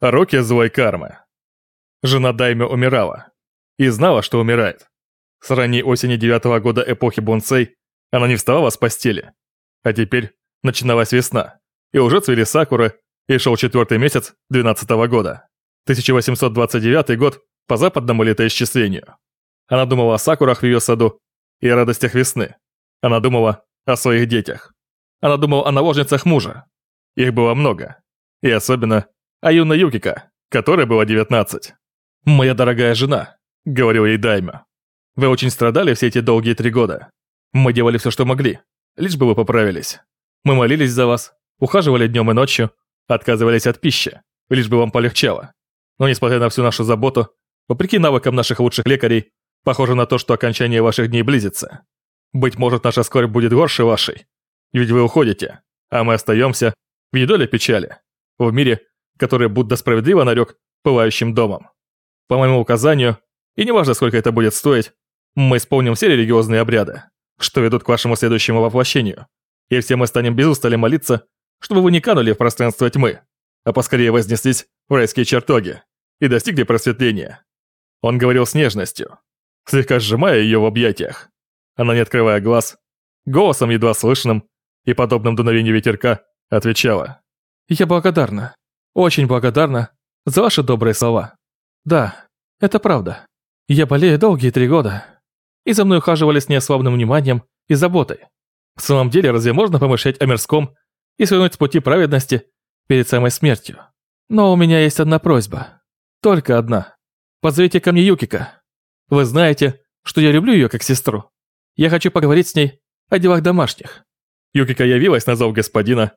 Роки злой кармы. Жена Дайме умирала. И знала, что умирает. С ранней осени девятого года эпохи Бонсей она не вставала с постели. А теперь начиналась весна. И уже цвели сакуры, и шел четвертый месяц двенадцатого года. 1829 год по западному летоисчислению. Она думала о сакурах в ее саду и о радостях весны. Она думала о своих детях. Она думала о наложницах мужа. Их было много. И особенно юной Юкика, которой было 19. «Моя дорогая жена», — говорил ей Дайма. «Вы очень страдали все эти долгие три года. Мы делали все, что могли, лишь бы вы поправились. Мы молились за вас, ухаживали днем и ночью, отказывались от пищи, лишь бы вам полегчало. Но несмотря на всю нашу заботу, вопреки навыкам наших лучших лекарей, похоже на то, что окончание ваших дней близится. Быть может, наша скорбь будет горше вашей. Ведь вы уходите, а мы остаемся в едоле печали, в мире, который Будда справедливо нарек пылающим домом. По моему указанию, и неважно, сколько это будет стоить, мы исполним все религиозные обряды, что ведут к вашему следующему воплощению, и все мы станем без устали молиться, чтобы вы не канули в пространство тьмы, а поскорее вознеслись в райские чертоги и достигли просветления. Он говорил с нежностью, слегка сжимая ее в объятиях. Она, не открывая глаз, голосом едва слышным и подобным дуновению ветерка, отвечала. «Я благодарна, очень благодарна за ваши добрые слова. Да, это правда. Я болею долгие три года, и за мной ухаживали с неослабным вниманием и заботой. В самом деле, разве можно помышлять о мирском и свернуть с пути праведности перед самой смертью? Но у меня есть одна просьба. Только одна. Позовите ко мне Юкика. Вы знаете, что я люблю ее как сестру. Я хочу поговорить с ней о делах домашних». Юкика явилась на зов господина,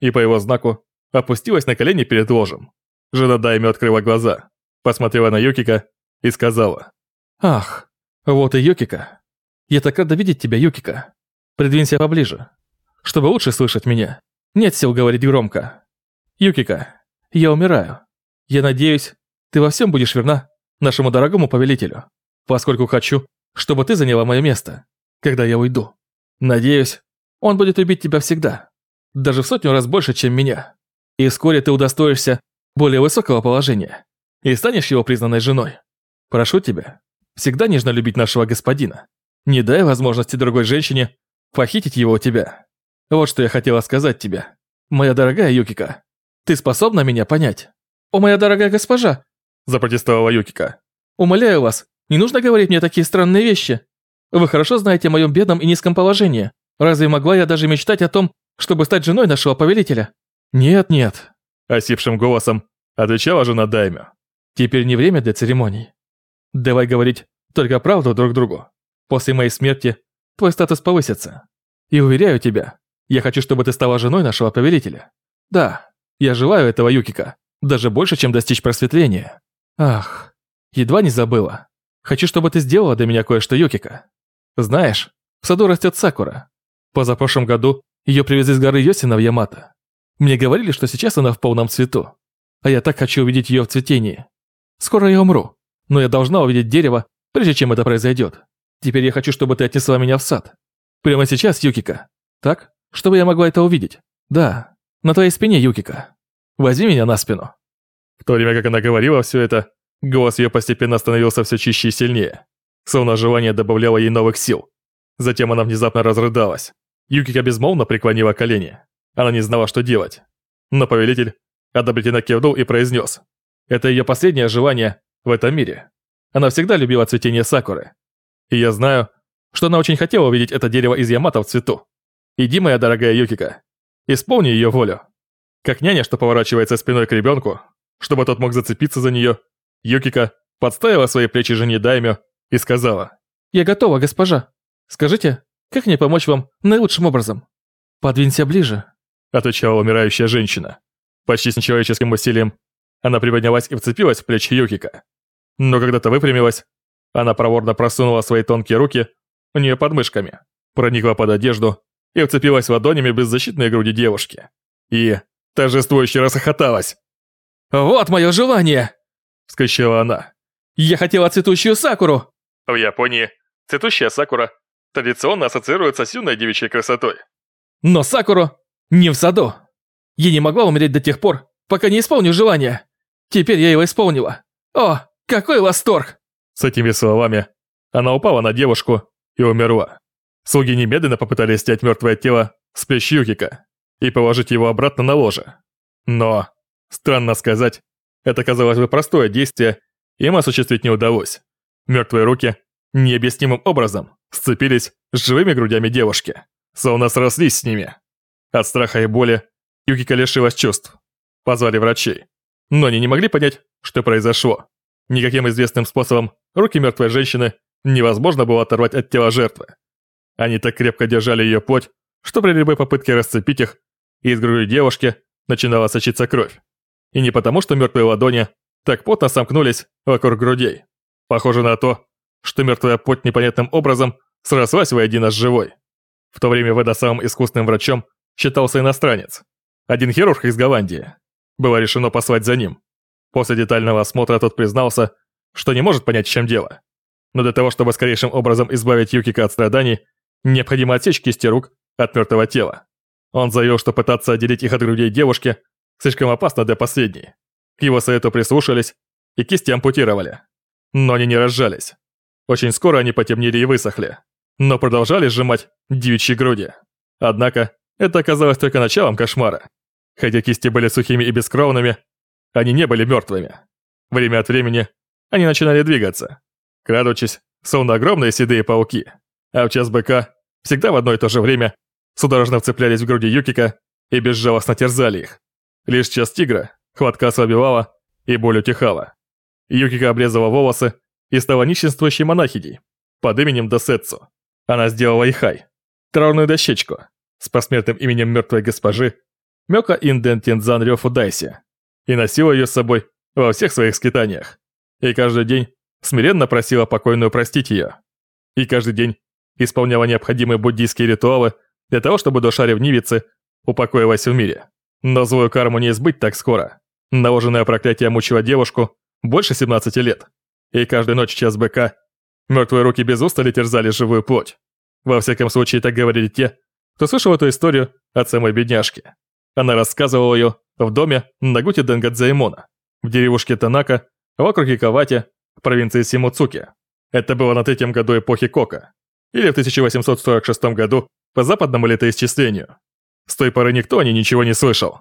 и по его знаку опустилась на колени перед ложем. Жена Дайми открыла глаза, посмотрела на Юкика и сказала. «Ах, вот и Юкика. Я так рада видеть тебя, Юкика. Придвинься поближе, чтобы лучше слышать меня. Нет сил говорить громко. Юкика, я умираю. Я надеюсь, ты во всем будешь верна нашему дорогому повелителю, поскольку хочу, чтобы ты заняла мое место, когда я уйду. Надеюсь, он будет любить тебя всегда, даже в сотню раз больше, чем меня. И вскоре ты удостоишься более высокого положения и станешь его признанной женой. Прошу тебя, всегда нежно любить нашего господина. Не дай возможности другой женщине похитить его у тебя. Вот что я хотела сказать тебе. Моя дорогая Юкика, ты способна меня понять? О, моя дорогая госпожа, запротестовала Юкика. Умоляю вас, не нужно говорить мне такие странные вещи. Вы хорошо знаете о моем бедном и низком положении. Разве могла я даже мечтать о том, чтобы стать женой нашего повелителя? Нет, нет, осипшим голосом отвечала жена Даймё. Теперь не время для церемоний. Давай говорить только правду друг другу. После моей смерти твой статус повысится. И уверяю тебя, я хочу, чтобы ты стала женой нашего повелителя. Да, я желаю этого Юкика, даже больше, чем достичь просветления. Ах, едва не забыла. Хочу, чтобы ты сделала для меня кое-что Юкика. Знаешь, в саду растет сакура. Позапрошлом году ее привезли с горы Йосина в Ямато. Мне говорили, что сейчас она в полном цвету. А я так хочу увидеть ее в цветении. Скоро я умру, но я должна увидеть дерево, прежде чем это произойдет. Теперь я хочу, чтобы ты отнесла меня в сад. Прямо сейчас, Юкика. Так? Чтобы я могла это увидеть. Да, на твоей спине, Юкика. Возьми меня на спину». В то время как она говорила все это, голос ее постепенно становился все чище и сильнее. Словно желание добавляло ей новых сил. Затем она внезапно разрыдалась. Юкика безмолвно преклонила колени. Она не знала, что делать. Но повелитель одобрительно кивнул и произнес. Это ее последнее желание в этом мире. Она всегда любила цветение сакуры. И я знаю, что она очень хотела увидеть это дерево из Ямато в цвету. Иди, моя дорогая Юкика, исполни ее волю. Как няня, что поворачивается спиной к ребенку, чтобы тот мог зацепиться за нее, Юкика подставила свои плечи жене Даймё и сказала. «Я готова, госпожа. Скажите, как мне помочь вам наилучшим образом?» «Подвинься ближе», — отвечала умирающая женщина. Почти с нечеловеческим усилием она приподнялась и вцепилась в плечи Юкика. Но когда-то выпрямилась, она проворно просунула свои тонкие руки у нее под мышками, проникла под одежду и вцепилась ладонями в беззащитные груди девушки. И торжествующе расхохоталась. «Вот мое желание!» – вскричала она. «Я хотела цветущую сакуру!» В Японии цветущая сакура традиционно ассоциируется с юной девичьей красотой. «Но сакуру не в саду! Я не могла умереть до тех пор, пока не исполню желание! Теперь я его исполнила. О, какой восторг!» С этими словами она упала на девушку и умерла. Слуги немедленно попытались снять мертвое тело с плеч Юкика и положить его обратно на ложе. Но, странно сказать, это казалось бы простое действие, им осуществить не удалось. Мертвые руки необъяснимым образом сцепились с живыми грудями девушки, словно срослись с ними. От страха и боли Юкика лишилась чувств. Позвали врачей. Но они не могли понять, что произошло. Никаким известным способом руки мертвой женщины невозможно было оторвать от тела жертвы. Они так крепко держали ее плоть, что при любой попытке расцепить их, из груди девушки начинала сочиться кровь. И не потому, что мертвые ладони так плотно сомкнулись вокруг грудей. Похоже на то, что мертвая плоть непонятным образом срослась воедино с живой. В то время Веда самым искусным врачом считался иностранец. Один хирург из Голландии. Было решено послать за ним. После детального осмотра тот признался, что не может понять, в чем дело. Но для того, чтобы скорейшим образом избавить Юкика от страданий, необходимо отсечь кисти рук от мертвого тела. Он заявил, что пытаться отделить их от грудей девушки слишком опасно для последней. К его совету прислушались и кисти ампутировали. Но они не разжались. Очень скоро они потемнели и высохли, но продолжали сжимать девичьи груди. Однако, это оказалось только началом кошмара. Хотя кисти были сухими и бескровными, они не были мертвыми. Время от времени они начинали двигаться, крадучись, словно огромные седые пауки. А в час быка всегда в одно и то же время судорожно вцеплялись в груди Юкика и безжалостно терзали их. Лишь час тигра хватка ослабевала и боль утихала. Юкика обрезала волосы и стала нищенствующей монахиней под именем Досетсу. Она сделала Ихай, траурную дощечку, с посмертным именем мертвой госпожи Мёка Инден Тензан Рёфу Дайси, и носила ее с собой во всех своих скитаниях. И каждый день смиренно просила покойную простить ее. И каждый день исполняла необходимые буддийские ритуалы для того, чтобы душа ревнивицы упокоилась в мире. Но злую карму не избыть так скоро. Наложенное проклятие мучило девушку больше 17 лет. И каждую ночь час быка мертвые руки без устали терзали живую плоть. Во всяком случае, так говорили те, кто слышал эту историю от самой бедняжки. Она рассказывала ее в доме Нагути Денгадзаймона, в деревушке Танака, в округе Кавати, в провинции Симуцуки. Это было на третьем году эпохи Кока, или в 1846 году по западному летоисчислению. С той поры никто о ней ничего не слышал.